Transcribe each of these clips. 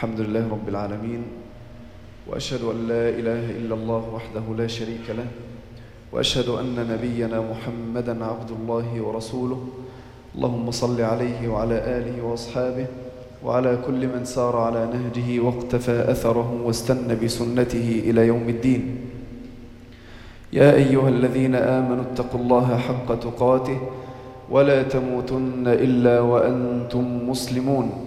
الحمد لله رب العالمين وأشهد أن لا إله إلا الله وحده لا شريك له وأشهد أن نبينا محمدا عبد الله ورسوله. اللهم صل عليه وعلى آله وأصحابه وعلى كل من سار على نهجه واقتفى أثره واستنى بسنته إلى يوم الدين. يا أيها الذين آمنوا اتقوا الله حق تقاته ولا تموتن إلا وأنتم مسلمون.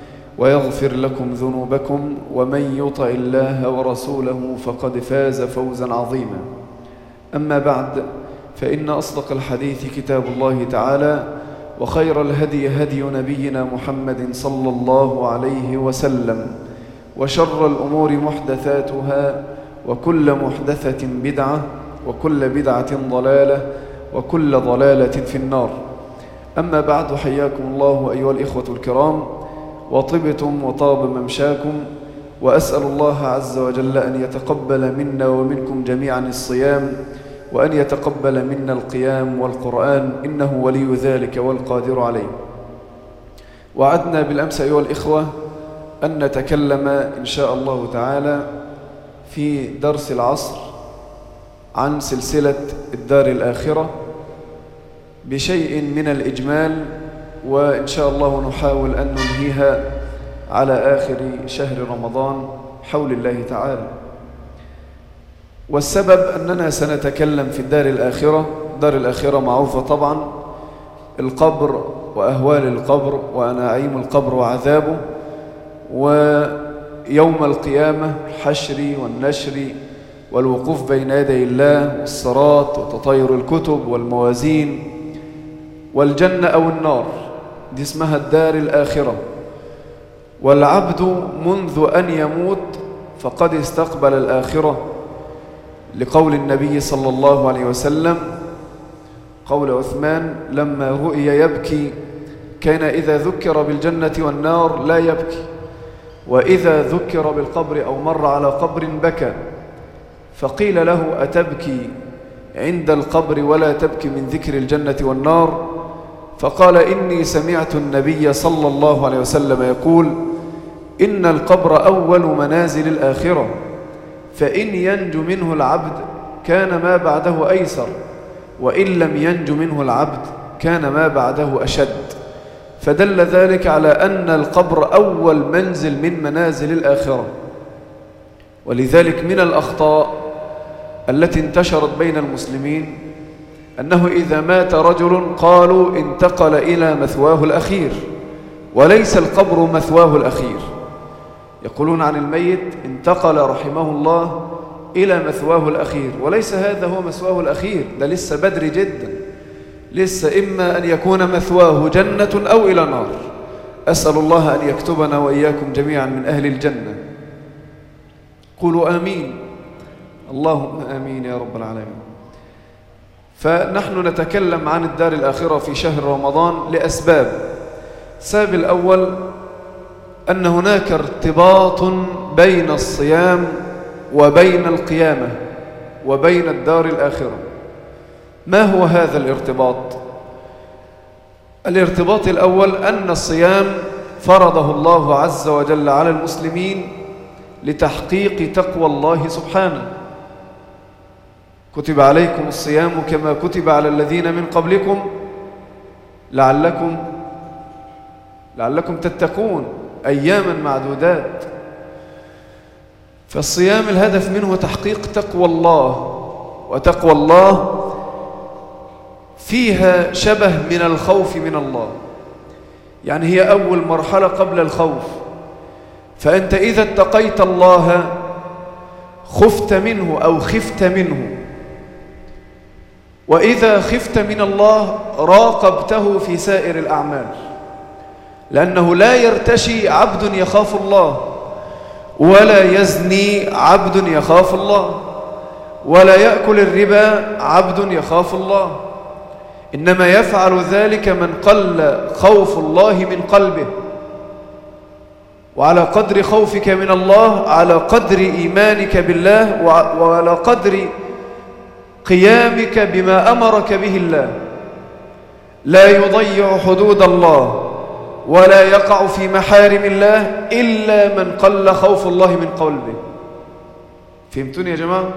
ويغفر لكم ذنوبكم ومن يطع الله ورسوله فقد فاز فوزا عظيما. أما بعد فإن أصدق الحديث كتاب الله تعالى وخير الهدي هدي نبينا محمد صلى الله عليه وسلم وشر الأمور محدثاتها وكل محدثة بدعة وكل بدعة ضلالة وكل ضلالة في النار. أما بعد حياكم الله أيها الإخوة الكرام. وطبتم وطاب ممشاكم وأسأل الله عز وجل أن يتقبل منا ومنكم جميعا الصيام وأن يتقبل منا القيام والقرآن إنه ولي ذلك والقادر عليه. وعدنا بالأمس أيها الإخوة أن نتكلم إن شاء الله تعالى في درس العصر عن سلسلة الدار الآخرة بشيء من الإجمال وإن شاء الله نحاول أن ننهيها على آخر شهر رمضان حول الله تعالى. والسبب أننا سنتكلم في الدار الآخرة دار الآخرة معروفة طبعا القبر وأهوال القبر ونعيم القبر وعذابه ويوم القيامة الحشر والنشر والوقوف بين يدي الله والصراط وتطير الكتب والموازين والجنة أو النار. دي اسمها الدار الآخرة. والعبد منذ أن يموت فقد استقبل الآخرة. لقول النبي صلى الله عليه وسلم قول عثمان لما رؤي يبكي كان إذا ذكر بالجنة والنار لا يبكي وإذا ذكر بالقبر أو مر على قبر بكى. فقيل له أتبكي عند القبر ولا تبكي من ذكر الجنة والنار؟ فقال إني سمعت النبي صلى الله عليه وسلم يقول إن القبر أول منازل الآخرة فإن ينجو منه العبد كان ما بعده أيسر وإن لم ينجو منه العبد كان ما بعده أشد. فدل ذلك على أن القبر أول منزل من منازل الآخرة. ولذلك من الأخطاء التي انتشرت بين المسلمين أنه إذا مات رجل قالوا انتقل إلى مثواه الأخير وليس القبر مثواه الأخير. يقولون عن الميت انتقل رحمه الله إلى مثواه الأخير وليس هذا هو مثواه الأخير ده لسه بدري جدا. لسه إما أن يكون مثواه جنة أو إلى نار. أسأل الله أن يكتبنا وإياكم جميعا من أهل الجنة. قولوا آمين. اللهم آمين يا رب العالمين. فنحن نتكلم عن الدار الآخرة في شهر رمضان لأسباب. السبب الأول أن هناك ارتباط بين الصيام وبين القيامة وبين الدار الآخرة. ما هو هذا الارتباط؟ الارتباط الأول أن الصيام فرضه الله عز وجل على المسلمين لتحقيق تقوى الله سبحانه. كتب عليكم الصيام كما كتب على الذين من قبلكم لعلكم لعلكم تتقون أياما معدودات. فالصيام الهدف منه تحقيق تقوى الله وتقوى الله فيها شبه من الخوف من الله. يعني هي أول مرحلة قبل الخوف. فأنت إذا اتقيت الله خفت منه أو خفت منه وإذا خفت من الله راقبته في سائر الأعمال. لأنه لا يرتشي عبد يخاف الله ولا يزني عبد يخاف الله ولا يأكل الربا عبد يخاف الله. إنما يفعل ذلك من قل خوف الله من قلبه. وعلى قدر خوفك من الله على قدر إيمانك بالله وعلى قدر قيامك بما أمرك به الله. لا يضيع حدود الله ولا يقع في محارم الله إلا من قل خوف الله من قلبه. فهمتوني يا جماعة؟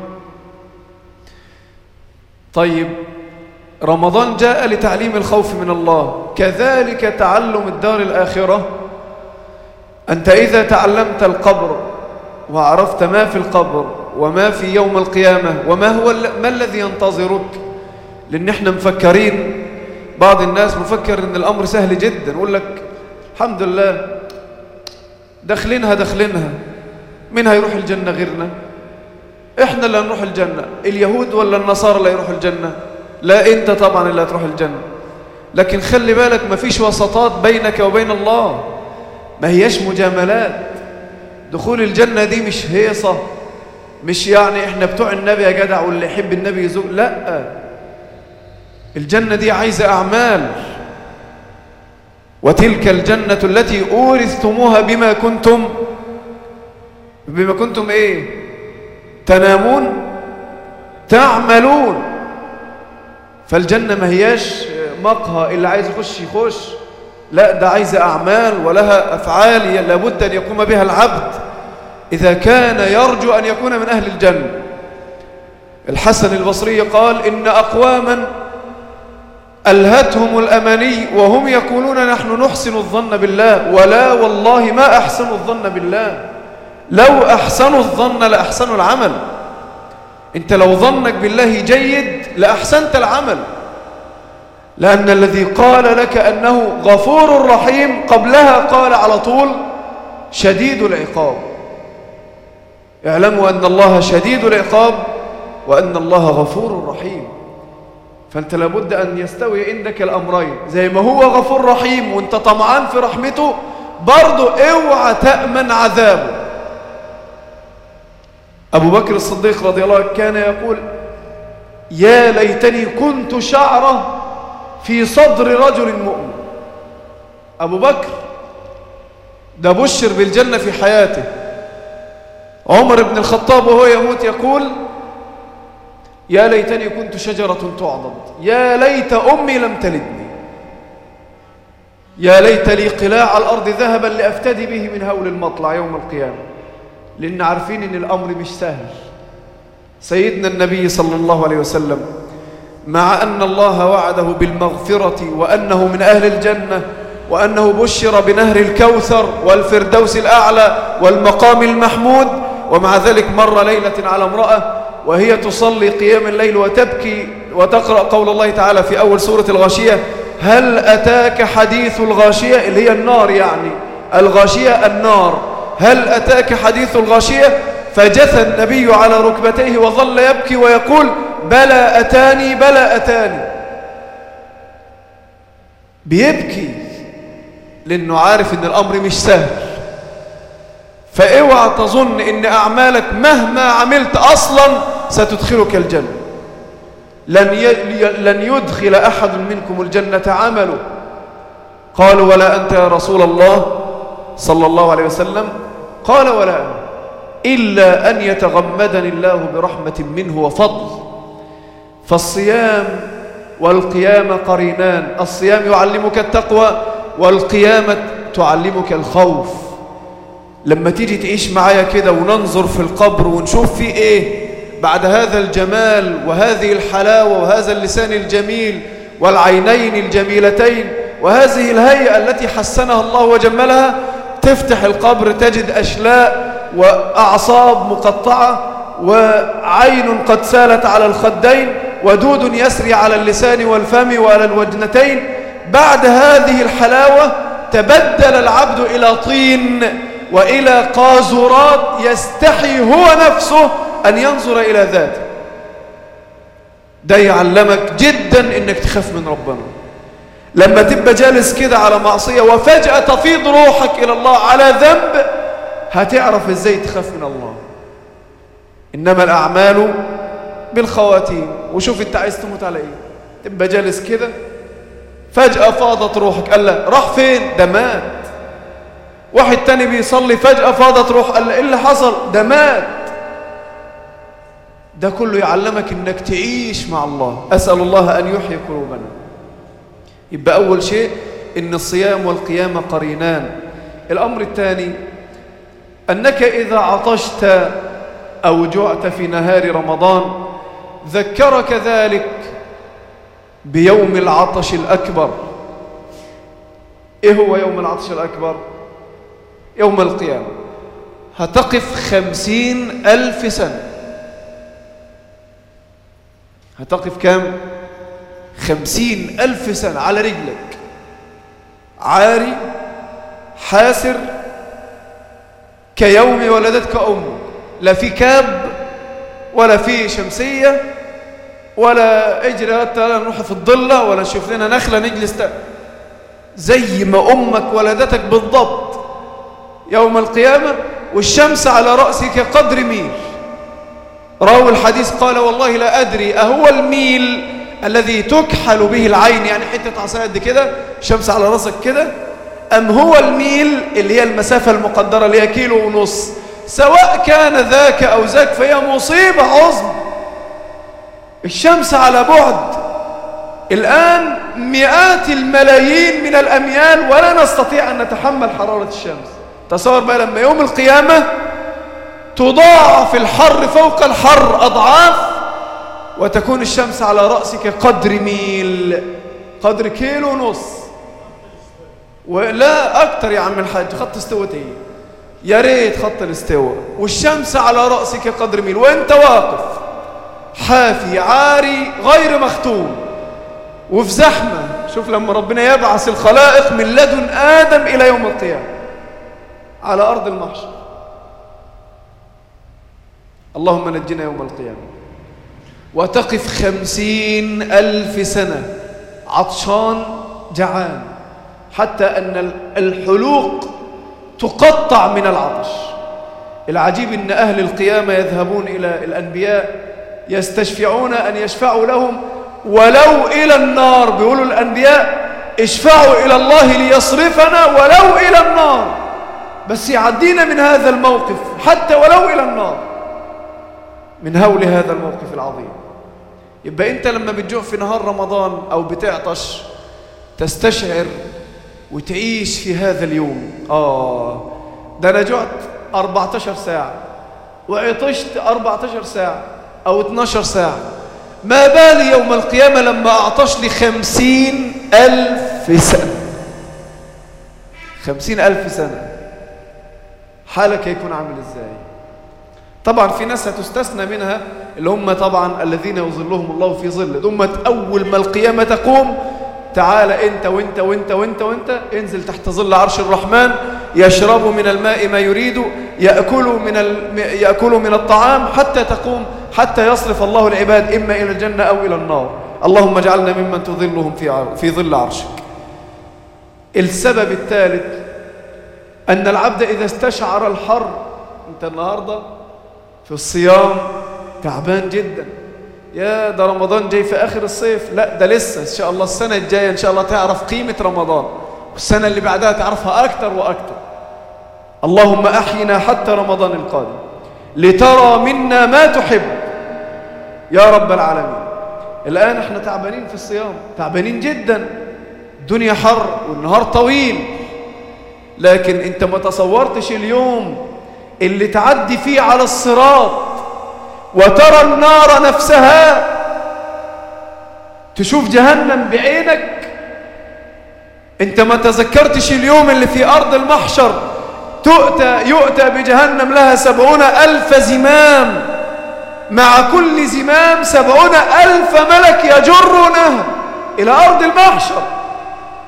طيب رمضان جاء لتعليم الخوف من الله. كذلك تعلم الدار الآخرة. أنت إذا تعلمت القبر وعرفت ما في القبر وما في يوم القيامة وما هو ما الذي ينتظرك؟ لأن إحنا مفكرين. بعض الناس مفكر أن الأمر سهل جدا يقول لك الحمد لله دخلينها دخلينها مين هيروح الجنة غيرنا؟ إحنا اللي هنروح الجنة. اليهود ولا النصارى اللي يروحوا الجنة؟ لا أنت طبعا اللي هتروح الجنة. لكن خلي بالك ما فيش وسطات بينك وبين الله. ما هياش مجاملات. دخول الجنة دي مش هيصة. مش يعني إحنا بتوع النبي يا جدع واللي يحب النبي يزوق؟ لا. الجنة دي عايزة أعمال. وتلك الجنة التي أورثتموها بما كنتم بما كنتم إيه؟ تنامون تعملون. فالجنة ما هياش مقهى اللي عايز يخش يخش. لا ده عايز أعمال ولها أفعال لابد أن يقوم بها العبد. إذا كان يرجو أن يكون من أهل الجنة. الحسن البصري قال إن أقواما ألهتهم الأماني وهم يقولون نحن نحسن الظن بالله ولا والله ما أحسن الظن بالله. لو أحسنوا الظن لأحسنوا العمل. أنت لو ظنك بالله جيد لأحسنت العمل. لأن الذي قال لك أنه غفور رحيم قبلها قال على طول شديد العقاب. اعلموا أن الله شديد العقاب وأن الله غفور رحيم. فأنت لابد أن يستوي عندك الأمرين. زي ما هو غفور رحيم وأنت طمعان في رحمته برضو اوعى تأمن عذابه. أبو بكر الصديق رضي الله عنه كان يقول يا ليتني كنت شعرة في صدر رجل مؤمن. أبو بكر ده بشر بالجنة في حياته. عمر بن الخطاب وهو يموت يقول يا ليتني كنت شجرة تعضد يا ليت أمي لم تلدني يا ليت لي قلاع الأرض ذهبا لأفتدي به من هول المطلع يوم القيامة لأن عارفين أن الأمر مش سهل. سيدنا النبي صلى الله عليه وسلم مع أن الله وعده بالمغفرة وأنه من أهل الجنة وأنه بشر بنهر الكوثر والفردوس الأعلى والمقام المحمود ومع ذلك مر ليلة على امرأة وهي تصلي قيام الليل وتبكي وتقرأ قول الله تعالى في أول سورة الغاشية هل أتاك حديث الغاشية؟ اللي هي النار يعني الغاشية النار. هل أتاك حديث الغاشية؟ فجثى النبي على ركبتيه وظل يبكي ويقول بلى أتاني بلى أتاني. بيبكي لأنه عارف أن الأمر مش سهل. فاوعى تظن أن أعمالك مهما عملت أصلا ستدخلك الجنة. لن لن يدخل أحد منكم الجنة عمله. قالوا ولا أنت يا رسول الله صلى الله عليه وسلم؟ قال ولا أنا. إلا أن يتغمدني الله برحمة منه وفضل. فالصيام والقيامة قرينان. الصيام يعلمك التقوى والقيامة تعلمك الخوف. لما تيجي تعيش معايا كده وننظر في القبر ونشوف فيه إيه بعد هذا الجمال وهذه الحلاوة وهذا اللسان الجميل والعينين الجميلتين وهذه الهيئة التي حسنها الله وجملها تفتح القبر تجد أشلاء وأعصاب مقطعة وعين قد سالت على الخدين ودود يسري على اللسان والفم وعلى الوجنتين. بعد هذه الحلاوة تبدل العبد إلى طين. وإلى قاذورات يستحي هو نفسه أن ينظر إلى ذاته. ده يعلمك جدا إنك تخاف من ربنا. لما تبقى جالس كده على معصية وفجأة تفيض روحك إلى الله على ذنب هتعرف إزاي تخاف من الله. إنما الأعمال بالخواتيم. وشوف أنت عايز تموت على إيه. تبقى جالس كده فجأة فاضت روحك. قال له راح فين؟ ده مات. واحد تاني بيصلي فجأة فاضت روح قال إيه اللي حصل؟ ده مات. ده كله يعلمك إنك تعيش مع الله. أسأل الله أن يحيي قلوبنا. يبقى أول شيء إن الصيام والقيام قرينان. الأمر الثاني أنك إذا عطشت أو جعت في نهار رمضان ذكرك ذلك بيوم العطش الأكبر. إيه هو يوم العطش الأكبر؟ يوم القيامة. هتقف خمسين ألف سنة. هتقف كام؟ خمسين ألف سنة على رجلك. عاري حاسر كيوم ولدتك أمك لا في كاب ولا في شمسية ولا أجري تعالى نروح في الضلة ولا نشوف لنا نخلة نجلس زي ما أمك ولدتك بالضبط. يوم القيامة والشمس على رأسك قدر ميل. راوي الحديث قال والله لا أدري أهو الميل الذي تكحل به العين يعني حتة عصاية قد كده شمس على رأسك كده أم هو الميل اللي هي المسافة المقدرة اللي هي كيلو ونص؟ سواء كان ذاك أو ذاك فهي مصيبة عظم الشمس على بعد. الآن مئات الملايين من الأميال ولا نستطيع أن نتحمل حرارة الشمس. تصور بقى لما يوم القيامة تضاعف الحر فوق الحر أضعاف وتكون الشمس على رأسك قدر ميل قدر كيلو ونص. ولا أكتر يا عم الحاج خط استوت إيه يا ريت خط الاستواء والشمس على رأسك قدر ميل. وأنت واقف حافي عاري غير مختوم. وفي زحمة. شوف لما ربنا يبعث الخلائق من لدن آدم إلى يوم القيامة. على أرض المحشر. اللهم نجنا يوم القيامة. وتقف خمسين ألف سنة. عطشان جعان. حتى أن الحلوق تقطع من العطش. العجيب أن أهل القيامة يذهبون إلى الأنبياء يستشفعون أن يشفعوا لهم ولو إلى النار. بيقولوا الأنبياء اشفعوا إلى الله ليصرفنا ولو إلى النار. بس يعدينا من هذا الموقف حتى ولو إلى النار من هول هذا الموقف العظيم. يبقى أنت لما بتجوع في نهار رمضان أو بتعطش تستشعر وتعيش في هذا اليوم. آه ده أنا جعت 14 ساعة وعطشت 14 ساعة أو 12 ساعة. ما بالي يوم القيامة لما أعطش لي خمسين ألف سنة. خمسين ألف سنة. حالك هيكون عامل إزاي طبعا في ناس هتستثنى منها اللي هم طبعا الذين يظلهم الله في ظله ثم أول ما القيامة تقوم تعال أنت وأنت وأنت وأنت وأنت انزل تحت ظل عرش الرحمن يشرب من الماء ما يريد يأكل من. يأكل من الطعام حتى تقوم حتى يصرف الله العباد إما إلى الجنة أو إلى النار اللهم اجعلنا ممن تظلهم في. في ظل عرشك السبب الثالث أن العبد إذا استشعر الحر أنت النهاردة في الصيام تعبان جدا. يا ده رمضان جاي في آخر الصيف. لا ده لسه. إن شاء الله السنة الجاية إن شاء الله تعرف قيمة رمضان. والسنة اللي بعدها تعرفها أكتر وأكتر. اللهم أحينا حتى رمضان القادم. لترى منا ما تحب. يا رب العالمين. الآن إحنا تعبانين في الصيام. تعبانين جدا. الدنيا حر والنهار طويل. لكن انت ما تصورتش اليوم اللي تعدي فيه على الصراط وترى النار نفسها تشوف جهنم بعينك. انت ما تذكرتش اليوم اللي في أرض المحشر تؤتى يؤتى بجهنم لها سبعون ألف زمام. مع كل زمام سبعون ألف ملك يجرونها إلى أرض المحشر.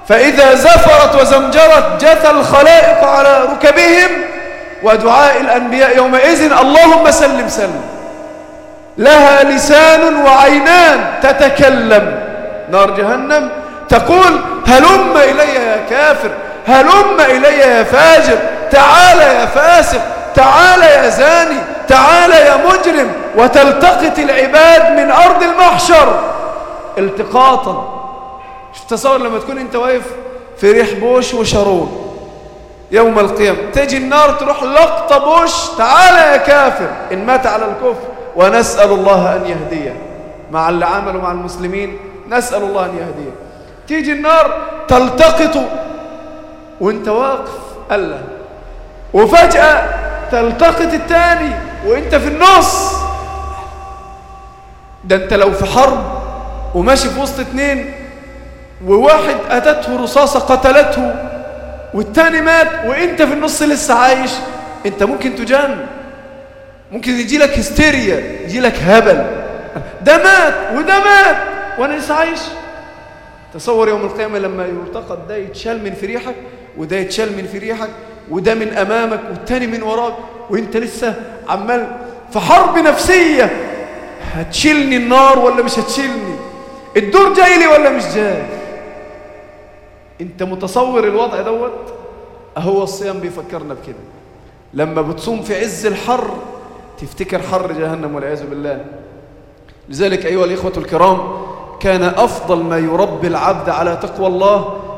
فإذا زفرت وزمجرت جثى الخلائق على ركبهم ودعاء الأنبياء يومئذ اللهم سلم سلم. لها لسان وعينان تتكلم. نار جهنم تقول هلم إلي يا كافر هلم إلي يا فاجر تعال يا فاسق تعال يا زاني تعال يا مجرم وتلتقط العباد من أرض المحشر التقاطا. تصور لما تكون انت واقف في ريح بوش وشارون يوم القيامة. تجي النار تروح لقطة بوش تعال يا كافر. إن مات على الكفر ونسأل الله أن يهديه. مع اللي عملوا مع المسلمين نسأل الله أن يهديه. تيجي النار تلتقط وانت واقف ألا. وفجأة تلتقط الثاني وانت في النص. ده انت لو في حرب وماشي في وسط اتنين وواحد أتته رصاصة قتلته والتاني مات وأنت في النص لسه عايش. أنت ممكن تجان. ممكن يجي لك هستيريا يجي لك هبل. ده مات وده مات وأنا لسه عايش. تصور يوم القيامة لما يلتقط ده يتشال من في ريحك وده يتشال من في ريحك وده من أمامك والتاني من وراك وأنت لسه عمال في حرب نفسية. هتشيلني النار ولا مش هتشيلني؟ الدور جاي لي ولا مش جاي؟ انت متصور الوضع دوت؟ اهو الصيام بيفكرنا بكده. لما بتصوم في عز الحر تفتكر حر جهنم والعياذ بالله. لذلك أيها الإخوة الكرام كان أفضل ما يربي العبد على تقوى الله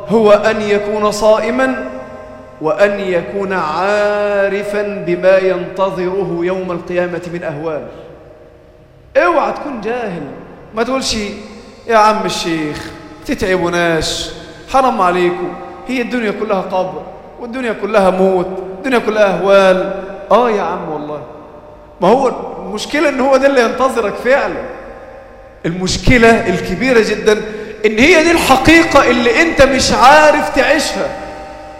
هو أن يكون صائما وأن يكون عارفا بما ينتظره يوم القيامة من أهوال. اوعى تكون جاهل. ما تقولش يا عم الشيخ تتعبوناش حرام عليكم. هي الدنيا كلها قبر والدنيا كلها موت الدنيا كلها أهوال. آه يا عم والله. ما هو المشكلة إن هو ده اللي ينتظرك فعلا. المشكلة الكبيرة جدا إن هي دي الحقيقة اللي أنت مش عارف تعيشها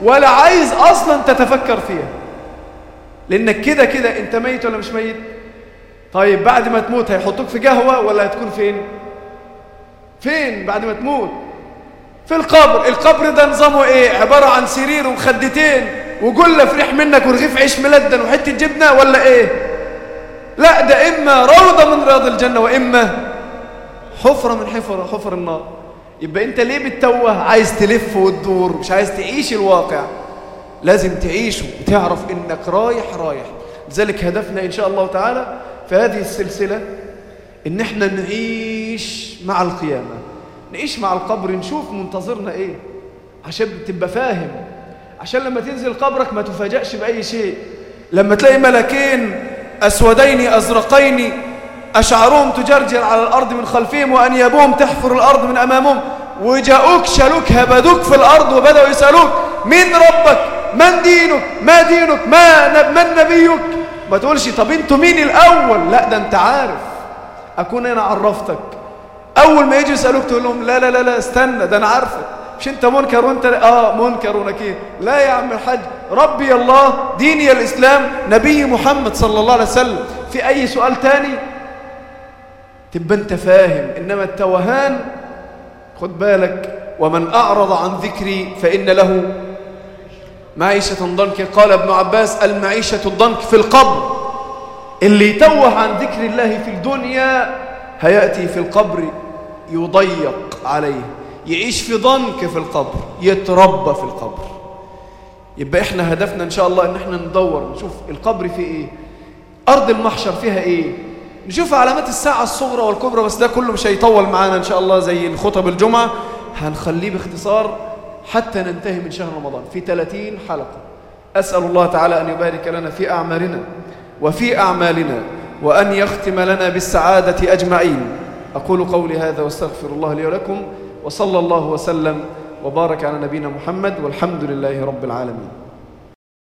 ولا عايز أصلا تتفكر فيها. لانك كده كده أنت ميت ولا مش ميت؟ طيب بعد ما تموت هيحطوك في قهوة ولا هتكون فين؟ فين بعد ما تموت؟ في القبر. القبر ده نظامه إيه؟ عبارة عن سرير ومخدتين. وجلة فريح منك ورغيف عيش ملدن وحتة جبنة ولا إيه؟ لا ده إما روضة من رياض الجنة وإما حفرة من حفر حفر النار. يبقى أنت ليه بتتوه؟ عايز تلف وتدور مش عايز تعيش الواقع. لازم تعيشه وتعرف إنك رايح رايح. لذلك هدفنا إن شاء الله تعالى في هذه السلسلة إن إحنا نعيش مع القيامة. نعيش مع القبر نشوف منتظرنا إيه؟ عشان تبقى فاهم. عشان لما تنزل قبرك ما تفاجأش بأي شيء. لما تلاقي ملكين أسودين أزرقين أشعرهم تجرجر على الأرض من خلفهم وأنيابهم تحفر الأرض من أمامهم وجاءوك شالوك هبدوك في الأرض وبدأوا يسألوك مين ربك؟ من دينك؟ ما دينك؟ ما من نبيك؟ ما تقولش طب أنتوا مين الأول؟ لا ده أنت عارف. أكون أنا عرفتك. أول ما يجوا يسألوك تقول لهم لا لا لا لا استنى ده أنا عارفك مش أنت منكر وأنت آه منكر ونكير. لا يا عم الحاج ربي الله ديني الإسلام نبي محمد صلى الله عليه وسلم. في أي سؤال تاني؟ تبقى أنت فاهم إنما التوهان خد بالك ومن أعرض عن ذكري فإن له معيشة ضنك. قال ابن عباس المعيشة الضنك في القبر. اللي يتوه عن ذكر الله في الدنيا هيأتي في القبر. يضيق عليه يعيش في ضنك في القبر يتربى في القبر. يبقى إحنا هدفنا إن شاء الله إن إحنا ندور نشوف القبر فيه إيه أرض المحشر فيها إيه نشوف علامات الساعة الصغرى والكبرى بس ده كله مش هيطول معانا إن شاء الله زي الخطب الجمعة. هنخليه باختصار حتى ننتهي من شهر رمضان. في 30 حلقة. أسأل الله تعالى أن يبارك لنا في أعمالنا وفي أعمالنا وأن يختم لنا بالسعادة أجمعين. أقول قولي هذا واستغفر الله لي ولكم وصلى الله وسلم وبارك على نبينا محمد والحمد لله رب العالمين.